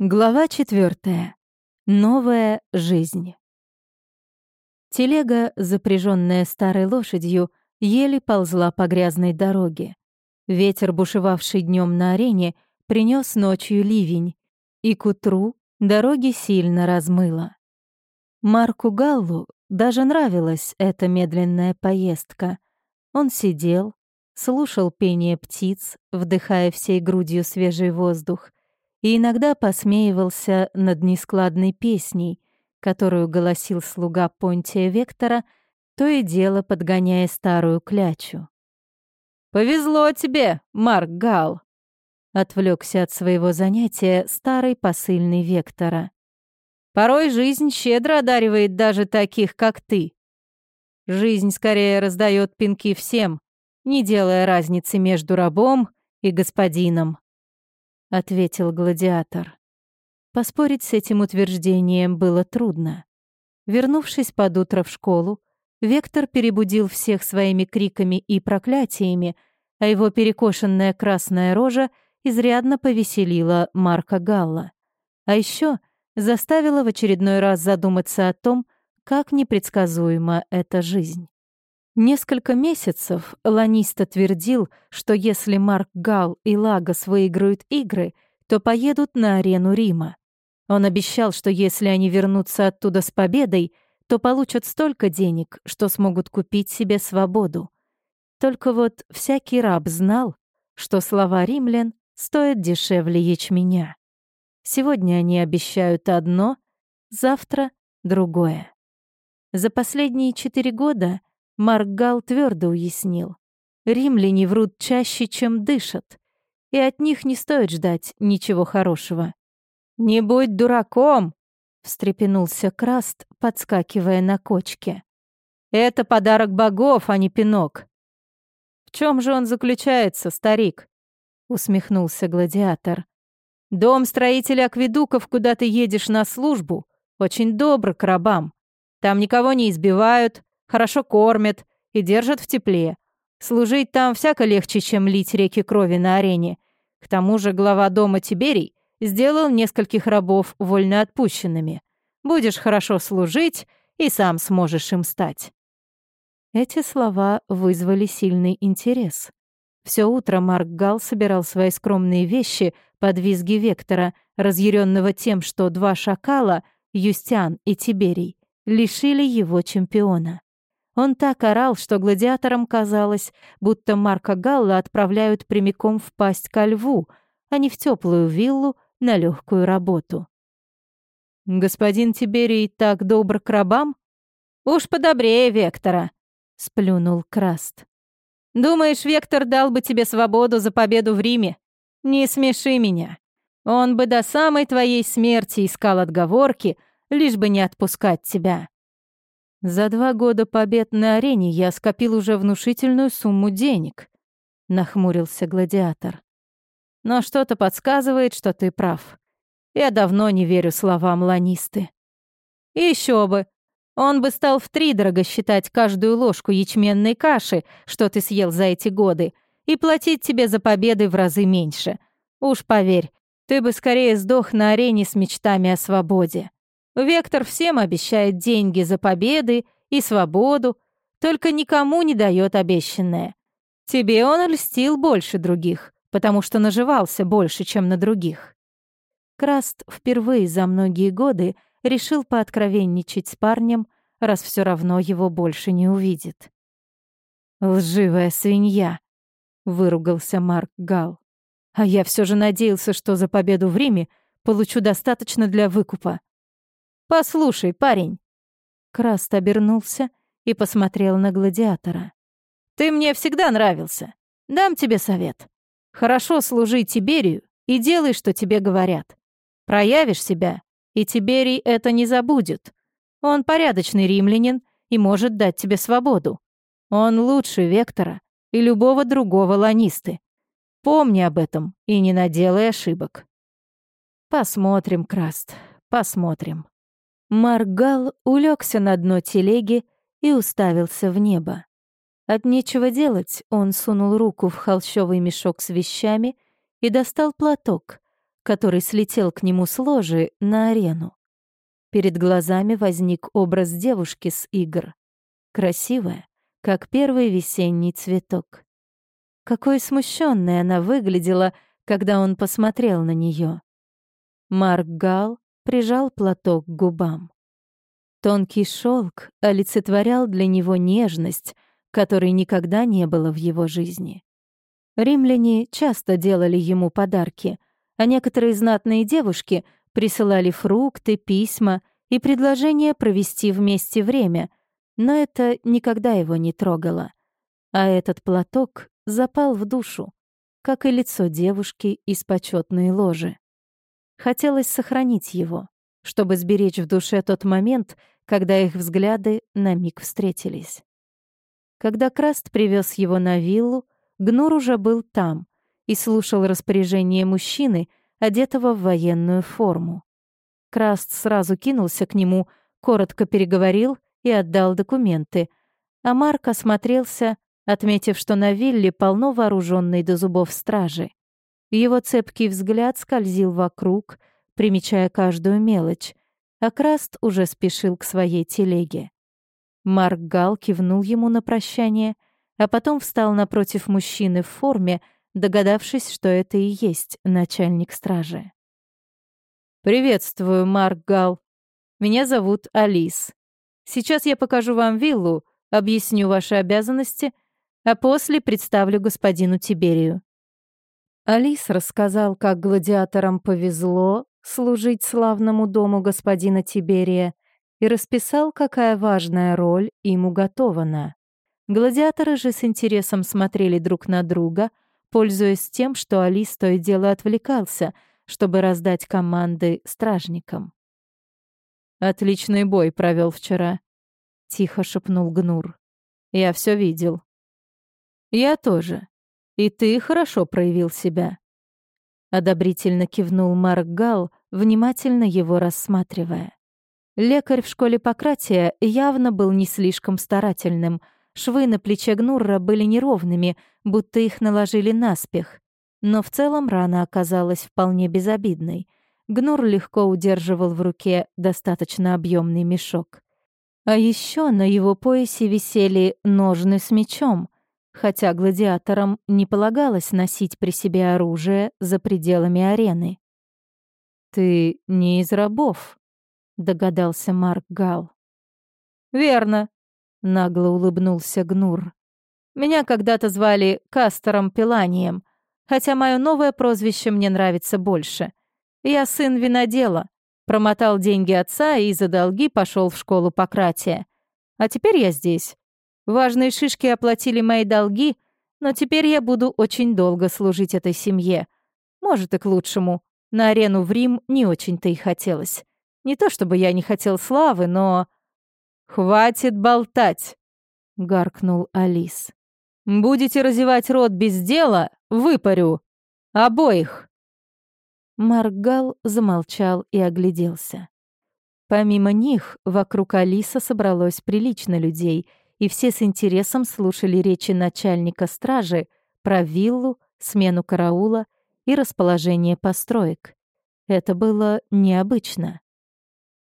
Глава четвертая. Новая жизнь. Телега, запряженная старой лошадью, еле ползла по грязной дороге. Ветер, бушевавший днем на арене, принес ночью ливень, и к утру дороги сильно размыло. Марку Галлу даже нравилась эта медленная поездка. Он сидел, слушал пение птиц, вдыхая всей грудью свежий воздух, и иногда посмеивался над нескладной песней, которую голосил слуга Понтия Вектора, то и дело подгоняя старую клячу. «Повезло тебе, Марк Гал!» Отвлекся от своего занятия старый посыльный Вектора. «Порой жизнь щедро одаривает даже таких, как ты. Жизнь скорее раздает пинки всем, не делая разницы между рабом и господином ответил гладиатор. Поспорить с этим утверждением было трудно. Вернувшись под утро в школу, Вектор перебудил всех своими криками и проклятиями, а его перекошенная красная рожа изрядно повеселила Марка Галла. А еще заставила в очередной раз задуматься о том, как непредсказуема эта жизнь. Несколько месяцев Ланиста твердил, что если Марк Гал и Лагос выиграют игры, то поедут на арену Рима. Он обещал, что если они вернутся оттуда с победой, то получат столько денег, что смогут купить себе свободу. Только вот всякий раб знал, что слова римлян стоят дешевле ячменя. Сегодня они обещают одно, завтра — другое. За последние четыре года — Марк Гал твердо уяснил. Римляне врут чаще, чем дышат, и от них не стоит ждать ничего хорошего. «Не будь дураком!» — встрепенулся Краст, подскакивая на кочке. «Это подарок богов, а не пинок». «В чем же он заключается, старик?» — усмехнулся гладиатор. «Дом строителя акведуков, куда ты едешь на службу, очень добр к рабам. Там никого не избивают, хорошо кормят и держат в тепле. Служить там всяко легче, чем лить реки крови на арене. К тому же глава дома Тиберий сделал нескольких рабов вольноотпущенными. Будешь хорошо служить, и сам сможешь им стать». Эти слова вызвали сильный интерес. Все утро Марк Гал собирал свои скромные вещи под визги Вектора, разъяренного тем, что два шакала, Юстиан и Тиберий, лишили его чемпиона. Он так орал, что гладиаторам казалось, будто Марка Галла отправляют прямиком в пасть ко льву, а не в теплую виллу на легкую работу. «Господин Тиберий так добр к рабам?» «Уж подобрее Вектора», — сплюнул Краст. «Думаешь, Вектор дал бы тебе свободу за победу в Риме? Не смеши меня. Он бы до самой твоей смерти искал отговорки, лишь бы не отпускать тебя. За два года побед на арене я скопил уже внушительную сумму денег, нахмурился гладиатор. Но что-то подсказывает, что ты прав. Я давно не верю словам ланисты. Еще бы. Он бы стал втридорого считать каждую ложку ячменной каши, что ты съел за эти годы, и платить тебе за победы в разы меньше. Уж поверь, ты бы скорее сдох на арене с мечтами о свободе. Вектор всем обещает деньги за победы и свободу, только никому не дает обещанное. Тебе он льстил больше других, потому что наживался больше, чем на других. Краст впервые за многие годы решил пооткровенничать с парнем, раз все равно его больше не увидит. «Лживая свинья», — выругался Марк Гал. «А я все же надеялся, что за победу в Риме получу достаточно для выкупа. «Послушай, парень». Краст обернулся и посмотрел на гладиатора. «Ты мне всегда нравился. Дам тебе совет. Хорошо служи Тиберию и делай, что тебе говорят. Проявишь себя, и Тиберий это не забудет. Он порядочный римлянин и может дать тебе свободу. Он лучше Вектора и любого другого ланисты. Помни об этом и не наделай ошибок. Посмотрим, Краст, посмотрим. Маргал улегся на дно телеги и уставился в небо. От нечего делать он сунул руку в холщовый мешок с вещами и достал платок, который слетел к нему с ложи на арену. Перед глазами возник образ девушки с игр. Красивая, как первый весенний цветок. Какой смущенной она выглядела, когда он посмотрел на нее. Марк Гал прижал платок к губам. Тонкий шелк олицетворял для него нежность, которой никогда не было в его жизни. Римляне часто делали ему подарки, а некоторые знатные девушки присылали фрукты, письма и предложения провести вместе время, но это никогда его не трогало. А этот платок запал в душу, как и лицо девушки из почетной ложи. Хотелось сохранить его, чтобы сберечь в душе тот момент, когда их взгляды на миг встретились. Когда Краст привез его на виллу, Гнур уже был там и слушал распоряжение мужчины, одетого в военную форму. Краст сразу кинулся к нему, коротко переговорил и отдал документы, а Марк осмотрелся, отметив, что на вилле полно вооруженной до зубов стражи. Его цепкий взгляд скользил вокруг, примечая каждую мелочь, а Краст уже спешил к своей телеге. Марк Гал кивнул ему на прощание, а потом встал напротив мужчины в форме, догадавшись, что это и есть начальник стражи. «Приветствую, Марк Гал. Меня зовут Алис. Сейчас я покажу вам виллу, объясню ваши обязанности, а после представлю господину Тиберию». Алис рассказал, как гладиаторам повезло служить славному дому господина Тиберия и расписал, какая важная роль им уготована. Гладиаторы же с интересом смотрели друг на друга, пользуясь тем, что Алис то и дело отвлекался, чтобы раздать команды стражникам. «Отличный бой провел вчера», — тихо шепнул Гнур. «Я все видел». «Я тоже. И ты хорошо проявил себя». Одобрительно кивнул Марк Гал, внимательно его рассматривая. Лекарь в школе Пократия явно был не слишком старательным — Швы на плече Гнурра были неровными, будто их наложили наспех. Но в целом рана оказалась вполне безобидной. Гнур легко удерживал в руке достаточно объемный мешок. А еще на его поясе висели ножны с мечом, хотя гладиаторам не полагалось носить при себе оружие за пределами арены. «Ты не из рабов», — догадался Марк Гал. «Верно», Нагло улыбнулся Гнур. «Меня когда-то звали Кастором Пиланием, хотя мое новое прозвище мне нравится больше. Я сын винодела, промотал деньги отца и за долги пошел в школу Пократия. А теперь я здесь. Важные шишки оплатили мои долги, но теперь я буду очень долго служить этой семье. Может, и к лучшему. На арену в Рим не очень-то и хотелось. Не то чтобы я не хотел славы, но... «Хватит болтать!» — гаркнул Алис. «Будете разевать рот без дела, выпарю! Обоих!» Маргал замолчал и огляделся. Помимо них, вокруг Алиса собралось прилично людей, и все с интересом слушали речи начальника стражи про виллу, смену караула и расположение построек. Это было необычно.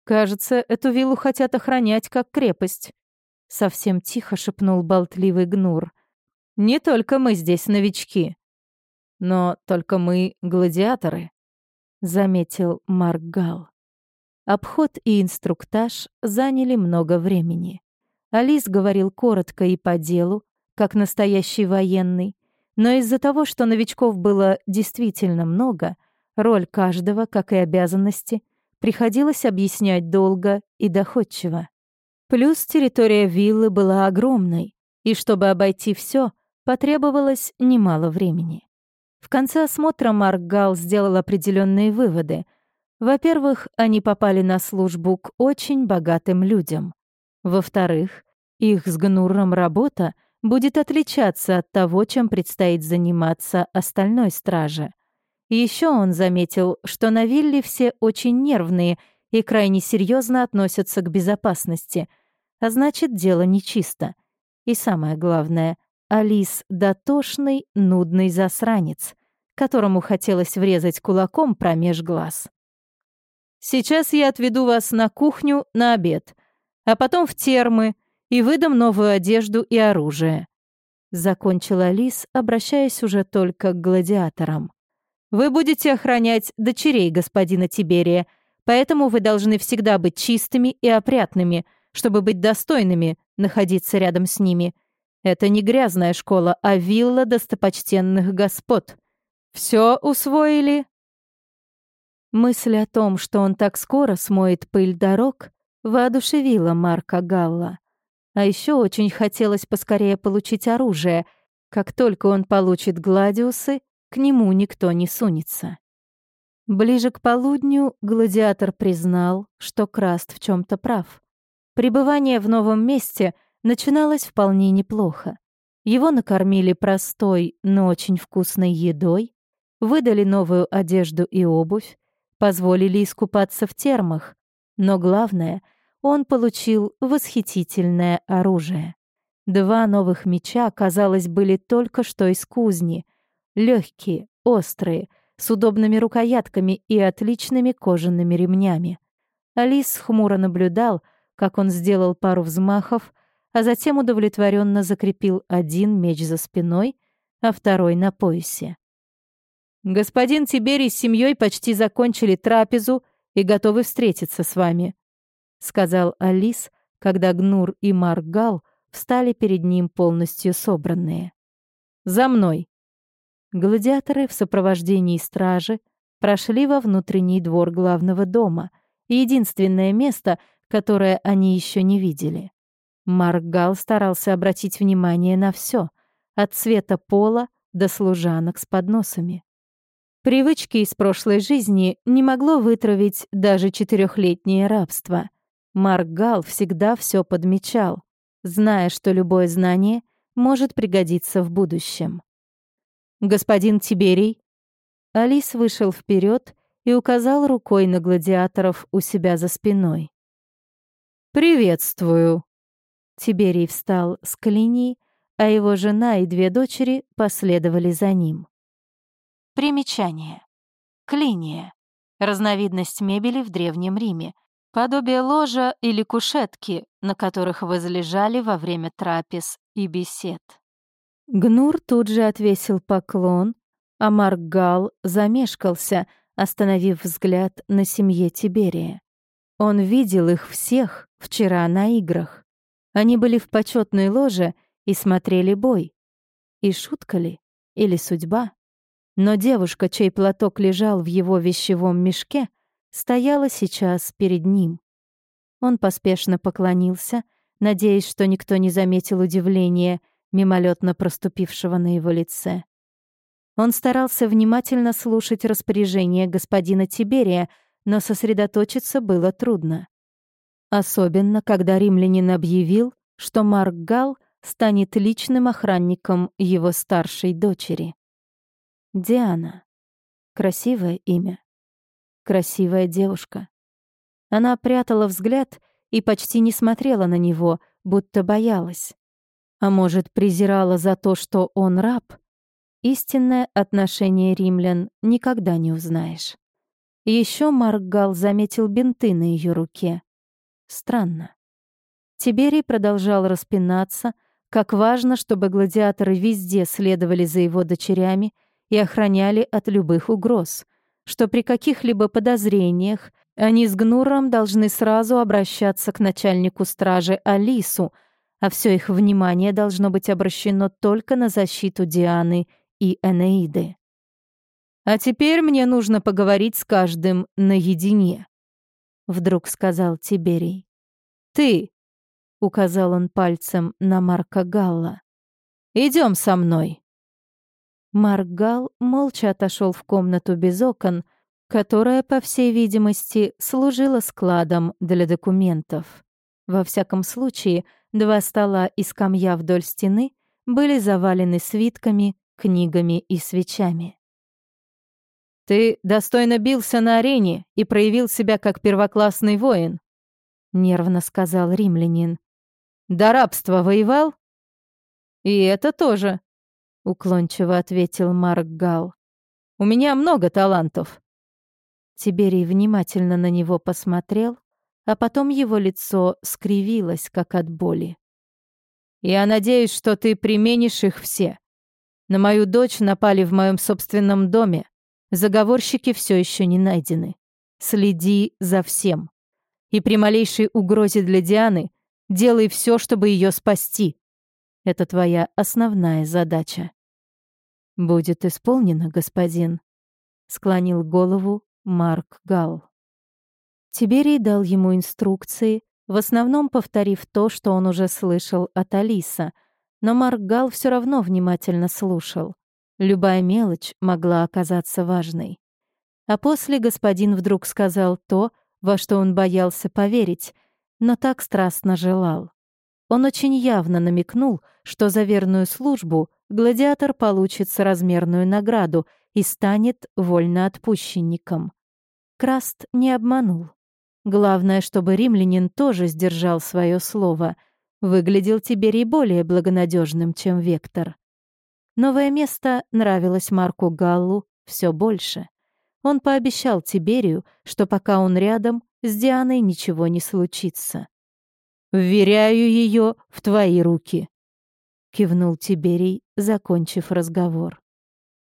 «Кажется, эту виллу хотят охранять как крепость», — совсем тихо шепнул болтливый Гнур. «Не только мы здесь новички, но только мы гладиаторы», — заметил Марк Гал. Обход и инструктаж заняли много времени. Алис говорил коротко и по делу, как настоящий военный, но из-за того, что новичков было действительно много, роль каждого, как и обязанности, приходилось объяснять долго и доходчиво. Плюс территория виллы была огромной, и чтобы обойти все, потребовалось немало времени. В конце осмотра Марк Гал сделал определенные выводы. Во-первых, они попали на службу к очень богатым людям. Во-вторых, их с Гнуром работа будет отличаться от того, чем предстоит заниматься остальной страже. Еще он заметил, что на вилле все очень нервные и крайне серьезно относятся к безопасности, а значит, дело нечисто. И самое главное, Алис — дотошный, нудный засранец, которому хотелось врезать кулаком промеж глаз. «Сейчас я отведу вас на кухню на обед, а потом в термы и выдам новую одежду и оружие», — закончила Лис, обращаясь уже только к гладиаторам. «Вы будете охранять дочерей господина Тиберия, поэтому вы должны всегда быть чистыми и опрятными, чтобы быть достойными находиться рядом с ними. Это не грязная школа, а вилла достопочтенных господ. Все усвоили?» Мысль о том, что он так скоро смоет пыль дорог, воодушевила Марка Галла. А еще очень хотелось поскорее получить оружие. Как только он получит гладиусы, к нему никто не сунется. Ближе к полудню гладиатор признал, что Краст в чем то прав. Пребывание в новом месте начиналось вполне неплохо. Его накормили простой, но очень вкусной едой, выдали новую одежду и обувь, позволили искупаться в термах, но главное, он получил восхитительное оружие. Два новых меча, казалось, были только что из кузни. Легкие, острые, с удобными рукоятками и отличными кожаными ремнями. Алис хмуро наблюдал, как он сделал пару взмахов, а затем удовлетворенно закрепил один меч за спиной, а второй на поясе. Господин Тиберий с семьей почти закончили трапезу и готовы встретиться с вами», — сказал Алис, когда Гнур и Маргал встали перед ним полностью собранные. «За мной!» Гладиаторы в сопровождении стражи прошли во внутренний двор главного дома, единственное место, которое они еще не видели. Маргал старался обратить внимание на все, от цвета пола до служанок с подносами. Привычки из прошлой жизни не могло вытравить даже четырехлетнее рабство. Марк Гал всегда все подмечал, зная, что любое знание может пригодиться в будущем. «Господин Тиберий?» Алис вышел вперед и указал рукой на гладиаторов у себя за спиной. «Приветствую!» Тиберий встал с клинии, а его жена и две дочери последовали за ним. Примечание. Клиния. Разновидность мебели в Древнем Риме. Подобие ложа или кушетки, на которых возлежали во время трапез и бесед. Гнур тут же отвесил поклон, а Маргал замешкался, остановив взгляд на семье Тиберия. Он видел их всех вчера на играх. Они были в почетной ложе и смотрели бой. И шутка ли? Или судьба? Но девушка, чей платок лежал в его вещевом мешке, стояла сейчас перед ним. Он поспешно поклонился, надеясь, что никто не заметил удивления, мимолетно проступившего на его лице. Он старался внимательно слушать распоряжения господина Тиберия, но сосредоточиться было трудно. Особенно, когда римлянин объявил, что Марк Гал станет личным охранником его старшей дочери. Диана. Красивое имя. Красивая девушка. Она прятала взгляд и почти не смотрела на него, будто боялась. А может, презирала за то, что он раб? Истинное отношение римлян никогда не узнаешь. Еще Марк Гал заметил бинты на ее руке. Странно. Тиберий продолжал распинаться, как важно, чтобы гладиаторы везде следовали за его дочерями — и охраняли от любых угроз, что при каких-либо подозрениях они с Гнуром должны сразу обращаться к начальнику стражи Алису, а все их внимание должно быть обращено только на защиту Дианы и Энеиды. «А теперь мне нужно поговорить с каждым наедине», — вдруг сказал Тиберий. «Ты», — указал он пальцем на Марка Галла, — «идем со мной». Маргал молча отошел в комнату без окон, которая, по всей видимости, служила складом для документов. Во всяком случае, два стола и скамья вдоль стены были завалены свитками, книгами и свечами. «Ты достойно бился на арене и проявил себя как первоклассный воин», — нервно сказал римлянин. «До рабства воевал?» «И это тоже», уклончиво ответил Марк Гал. У меня много талантов». Тиберий внимательно на него посмотрел, а потом его лицо скривилось, как от боли. «Я надеюсь, что ты применишь их все. На мою дочь напали в моем собственном доме. Заговорщики все еще не найдены. Следи за всем. И при малейшей угрозе для Дианы делай все, чтобы ее спасти. Это твоя основная задача». «Будет исполнено, господин», — склонил голову Марк Гал. Тиберий дал ему инструкции, в основном повторив то, что он уже слышал от Алиса, но Марк Гал все равно внимательно слушал. Любая мелочь могла оказаться важной. А после господин вдруг сказал то, во что он боялся поверить, но так страстно желал. Он очень явно намекнул, что за верную службу гладиатор получит соразмерную награду и станет вольноотпущенником. Краст не обманул. Главное, чтобы римлянин тоже сдержал свое слово. Выглядел Тиберий более благонадежным, чем Вектор. Новое место нравилось Марку Галлу все больше. Он пообещал Тиберию, что пока он рядом, с Дианой ничего не случится. «Вверяю ее в твои руки», — кивнул Тиберий, закончив разговор.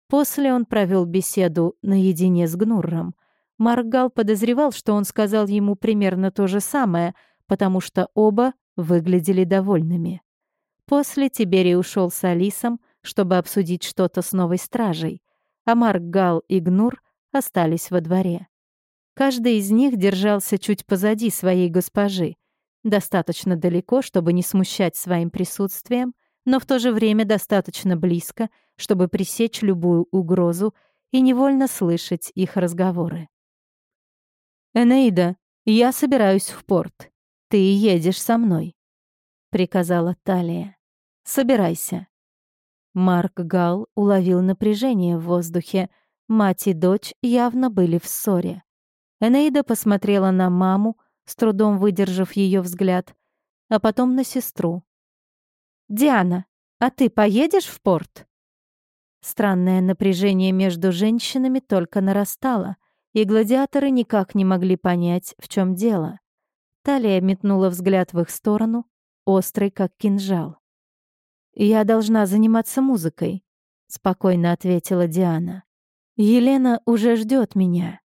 После он провел беседу наедине с Гнурром. Маргал подозревал, что он сказал ему примерно то же самое, потому что оба выглядели довольными. После Тиберий ушел с Алисом, чтобы обсудить что-то с новой стражей, а Маргал и Гнур остались во дворе. Каждый из них держался чуть позади своей госпожи, достаточно далеко, чтобы не смущать своим присутствием, но в то же время достаточно близко, чтобы пресечь любую угрозу и невольно слышать их разговоры. «Энейда, я собираюсь в порт. Ты едешь со мной», — приказала Талия. «Собирайся». Марк Гал уловил напряжение в воздухе. Мать и дочь явно были в ссоре. Энейда посмотрела на маму, с трудом выдержав ее взгляд, а потом на сестру. «Диана, а ты поедешь в порт?» Странное напряжение между женщинами только нарастало, и гладиаторы никак не могли понять, в чем дело. Талия метнула взгляд в их сторону, острый, как кинжал. «Я должна заниматься музыкой», — спокойно ответила Диана. «Елена уже ждет меня».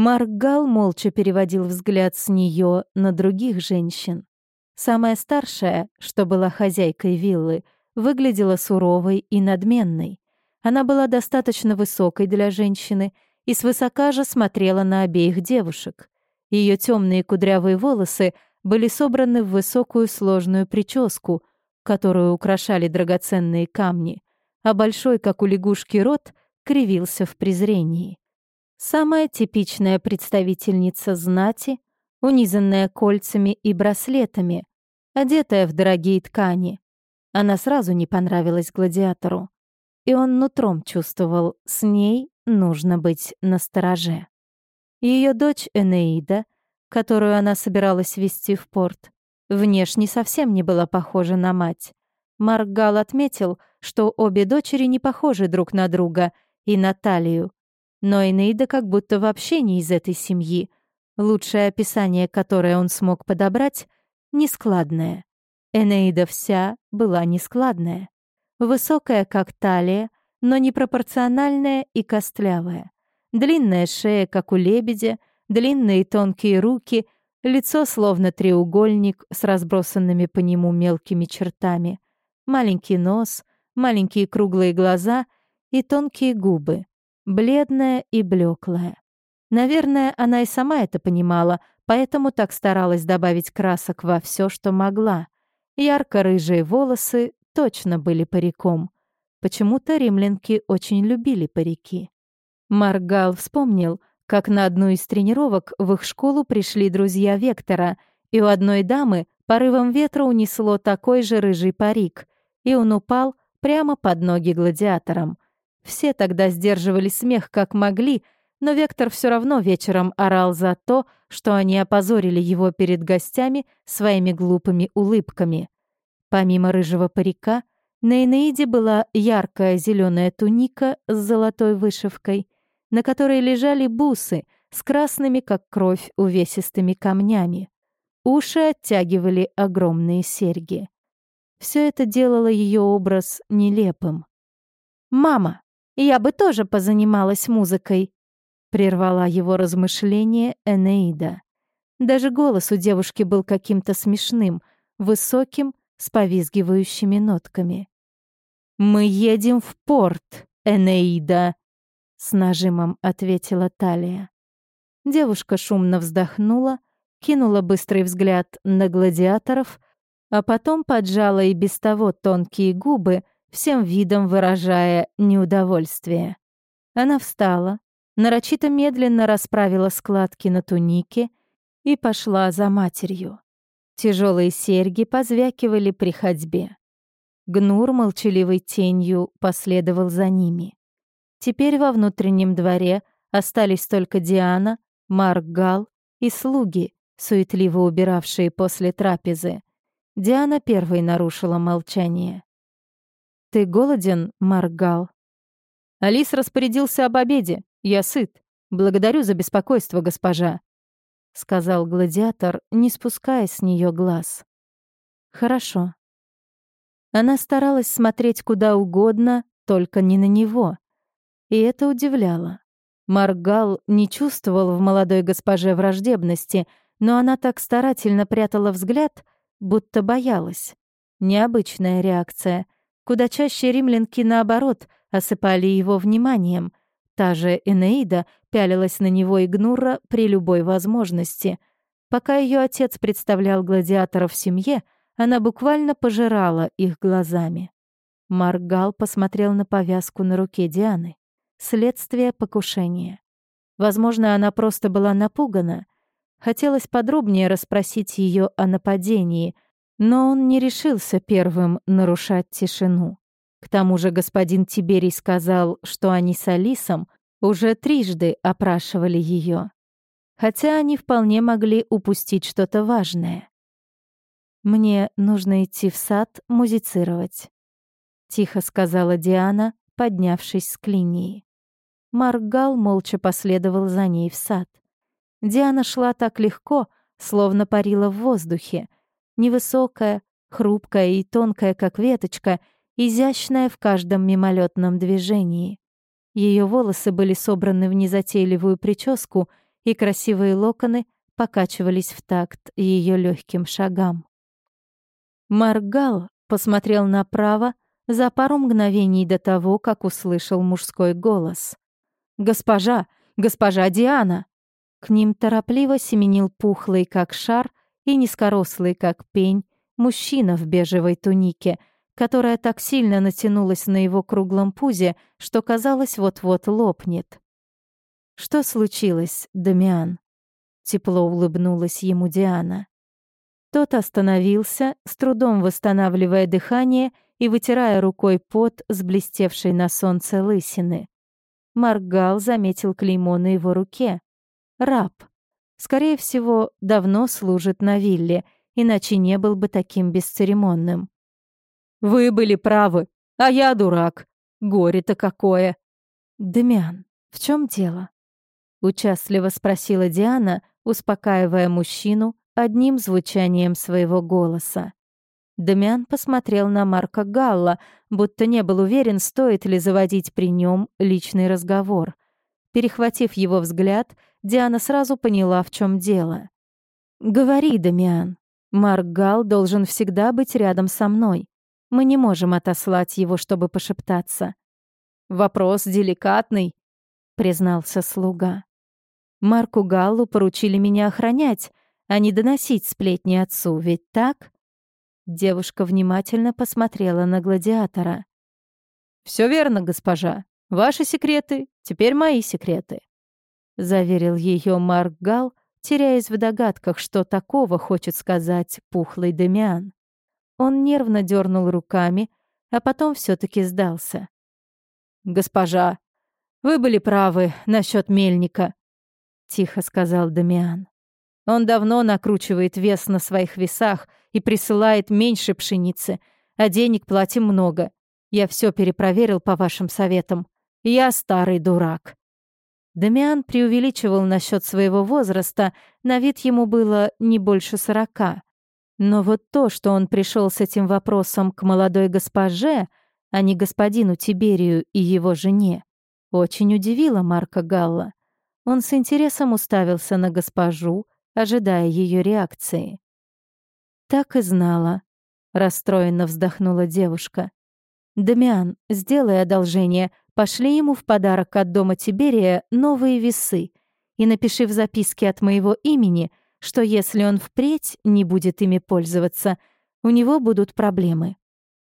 Марк Гал молча переводил взгляд с нее на других женщин. Самая старшая, что была хозяйкой виллы, выглядела суровой и надменной. Она была достаточно высокой для женщины и свысока же смотрела на обеих девушек. Ее темные кудрявые волосы были собраны в высокую сложную прическу, которую украшали драгоценные камни, а большой, как у лягушки, рот кривился в презрении. Самая типичная представительница знати, унизанная кольцами и браслетами, одетая в дорогие ткани. Она сразу не понравилась гладиатору, и он нутром чувствовал, с ней нужно быть настороже. Ее дочь Энеида, которую она собиралась вести в порт, внешне совсем не была похожа на мать. Маргал отметил, что обе дочери не похожи друг на друга и на талию, но Энейда как будто вообще не из этой семьи. Лучшее описание, которое он смог подобрать — нескладное. Энейда вся была нескладная. Высокая, как талия, но непропорциональная и костлявая. Длинная шея, как у лебедя, длинные тонкие руки, лицо словно треугольник с разбросанными по нему мелкими чертами, маленький нос, маленькие круглые глаза и тонкие губы бледная и блеклая. Наверное, она и сама это понимала, поэтому так старалась добавить красок во все, что могла. Ярко-рыжие волосы точно были париком. Почему-то римлянки очень любили парики. Маргал вспомнил, как на одну из тренировок в их школу пришли друзья Вектора, и у одной дамы порывом ветра унесло такой же рыжий парик, и он упал прямо под ноги гладиаторам — все тогда сдерживали смех как могли, но Вектор все равно вечером орал за то, что они опозорили его перед гостями своими глупыми улыбками. Помимо рыжего парика, На Энеиде была яркая зеленая туника с золотой вышивкой, на которой лежали бусы с красными, как кровь, увесистыми камнями. Уши оттягивали огромные серьги. Все это делало ее образ нелепым. «Мама, я бы тоже позанималась музыкой», — прервала его размышление Энеида. Даже голос у девушки был каким-то смешным, высоким, с повизгивающими нотками. «Мы едем в порт, Энеида», — с нажимом ответила Талия. Девушка шумно вздохнула, кинула быстрый взгляд на гладиаторов, а потом поджала и без того тонкие губы, всем видом выражая неудовольствие. Она встала, нарочито медленно расправила складки на тунике и пошла за матерью. Тяжелые серьги позвякивали при ходьбе. Гнур молчаливой тенью последовал за ними. Теперь во внутреннем дворе остались только Диана, Марк Гал и слуги, суетливо убиравшие после трапезы. Диана первой нарушила молчание. «Ты голоден, Маргал?» Алис распорядился об обеде. Я сыт. Благодарю за беспокойство, госпожа», — сказал гладиатор, не спуская с нее глаз. «Хорошо». Она старалась смотреть куда угодно, только не на него. И это удивляло. Маргал не чувствовал в молодой госпоже враждебности, но она так старательно прятала взгляд, будто боялась. Необычная реакция — Куда чаще римлянки, наоборот, осыпали его вниманием. Та же Энеида пялилась на него и Гнурра при любой возможности. Пока ее отец представлял гладиаторов в семье, она буквально пожирала их глазами. Маргал посмотрел на повязку на руке Дианы. Следствие покушения. Возможно, она просто была напугана. Хотелось подробнее расспросить ее о нападении — но он не решился первым нарушать тишину. К тому же господин Тиберий сказал, что они с Алисом уже трижды опрашивали ее, хотя они вполне могли упустить что-то важное. «Мне нужно идти в сад музицировать», — тихо сказала Диана, поднявшись с клинии. Маргал молча последовал за ней в сад. Диана шла так легко, словно парила в воздухе, Невысокая, хрупкая и тонкая, как веточка, изящная в каждом мимолетном движении. Ее волосы были собраны в незатейливую прическу, и красивые локоны покачивались в такт ее легким шагам. Маргал посмотрел направо за пару мгновений до того, как услышал мужской голос. «Госпожа! Госпожа Диана!» К ним торопливо семенил пухлый, как шар, и низкорослый, как пень, мужчина в бежевой тунике, которая так сильно натянулась на его круглом пузе, что казалось, вот-вот лопнет. «Что случилось, Дамиан?» Тепло улыбнулась ему Диана. Тот остановился, с трудом восстанавливая дыхание и вытирая рукой пот с блестевшей на солнце лысины. Маргал заметил клеймо на его руке. «Раб». Скорее всего, давно служит на вилле, иначе не был бы таким бесцеремонным. «Вы были правы, а я дурак. Горе-то какое!» «Демиан, в чем дело?» Участливо спросила Диана, успокаивая мужчину одним звучанием своего голоса. Дамиан посмотрел на Марка Галла, будто не был уверен, стоит ли заводить при нем личный разговор. Перехватив его взгляд, Диана сразу поняла, в чем дело. «Говори, Дамиан. Марк Гал должен всегда быть рядом со мной. Мы не можем отослать его, чтобы пошептаться». «Вопрос деликатный», — признался слуга. «Марку Галлу поручили меня охранять, а не доносить сплетни отцу, ведь так?» Девушка внимательно посмотрела на гладиатора. «Все верно, госпожа. Ваши секреты — теперь мои секреты», — заверил ее Марк Гал, теряясь в догадках, что такого хочет сказать пухлый Демиан. Он нервно дернул руками, а потом все таки сдался. «Госпожа, вы были правы насчет мельника», — тихо сказал Дамиан. «Он давно накручивает вес на своих весах и присылает меньше пшеницы, а денег платим много. Я все перепроверил по вашим советам. Я старый дурак». Дамиан преувеличивал насчет своего возраста, на вид ему было не больше сорока. Но вот то, что он пришел с этим вопросом к молодой госпоже, а не господину Тиберию и его жене, очень удивило Марка Галла. Он с интересом уставился на госпожу, ожидая ее реакции. «Так и знала», — расстроенно вздохнула девушка. «Дамиан, сделай одолжение, пошли ему в подарок от дома Тиберия новые весы и напиши в записке от моего имени, что если он впредь не будет ими пользоваться, у него будут проблемы.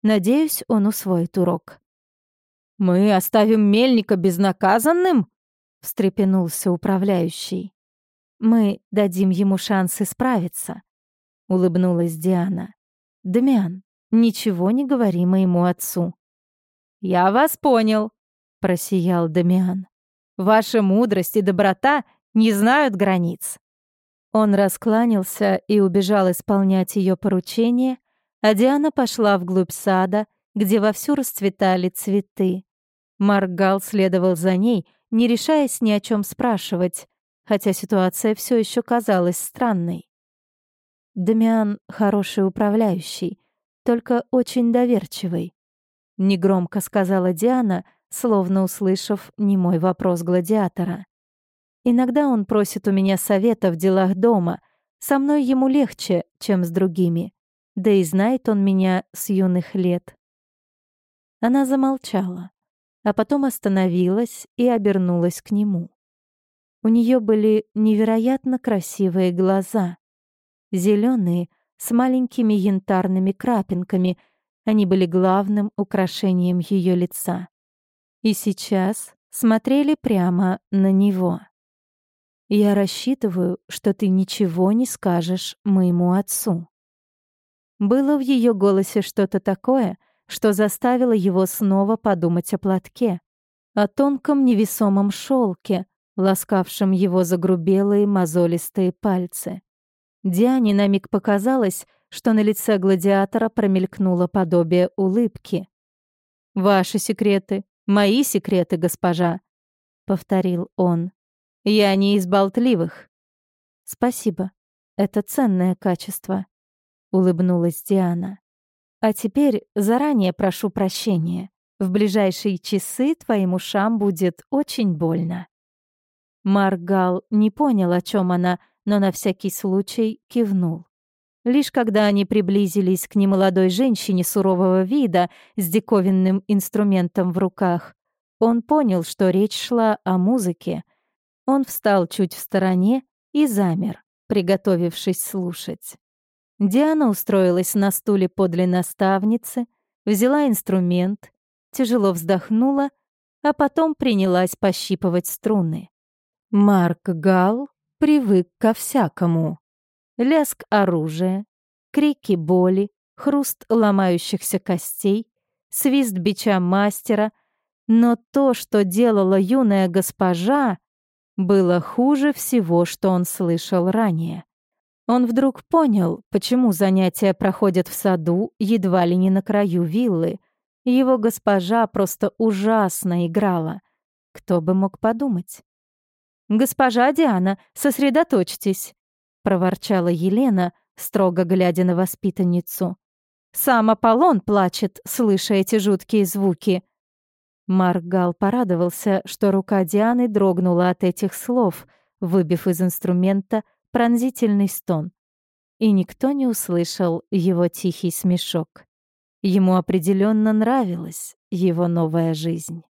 Надеюсь, он усвоит урок». «Мы оставим Мельника безнаказанным?» — встрепенулся управляющий. «Мы дадим ему шанс исправиться», — улыбнулась Диана. «Дамиан, ничего не говори моему отцу». «Я вас понял», — просиял Дамиан. «Ваша мудрость и доброта не знают границ». Он раскланялся и убежал исполнять ее поручение, а Диана пошла вглубь сада, где вовсю расцветали цветы. Маргал следовал за ней, не решаясь ни о чем спрашивать, хотя ситуация все еще казалась странной. Дамиан хороший управляющий, только очень доверчивый. Негромко сказала Диана, словно услышав немой вопрос гладиатора. Иногда он просит у меня совета в делах дома. Со мной ему легче, чем с другими. Да и знает он меня с юных лет. Она замолчала, а потом остановилась и обернулась к нему. У нее были невероятно красивые глаза. зеленые с маленькими янтарными крапинками. Они были главным украшением ее лица. И сейчас смотрели прямо на него. Я рассчитываю, что ты ничего не скажешь моему отцу». Было в ее голосе что-то такое, что заставило его снова подумать о платке, о тонком невесомом шелке, ласкавшем его загрубелые мозолистые пальцы. Диане на миг показалось, что на лице гладиатора промелькнуло подобие улыбки. «Ваши секреты, мои секреты, госпожа», — повторил он. Я не из болтливых. Спасибо. Это ценное качество, улыбнулась Диана. А теперь заранее прошу прощения. В ближайшие часы твоим ушам будет очень больно. Маргал не понял, о чем она, но на всякий случай кивнул. Лишь когда они приблизились к немолодой женщине сурового вида с диковинным инструментом в руках, он понял, что речь шла о музыке, он встал чуть в стороне и замер, приготовившись слушать. Диана устроилась на стуле подле наставницы, взяла инструмент, тяжело вздохнула, а потом принялась пощипывать струны. Марк Гал привык ко всякому. Лязг оружия, крики боли, хруст ломающихся костей, свист бича мастера, но то, что делала юная госпожа, было хуже всего, что он слышал ранее. Он вдруг понял, почему занятия проходят в саду едва ли не на краю виллы. Его госпожа просто ужасно играла. Кто бы мог подумать? «Госпожа Диана, сосредоточьтесь», — проворчала Елена, строго глядя на воспитанницу. «Сам Аполлон плачет, слыша эти жуткие звуки. Маргал порадовался, что рука Дианы дрогнула от этих слов, выбив из инструмента пронзительный стон. И никто не услышал его тихий смешок. Ему определенно нравилась его новая жизнь.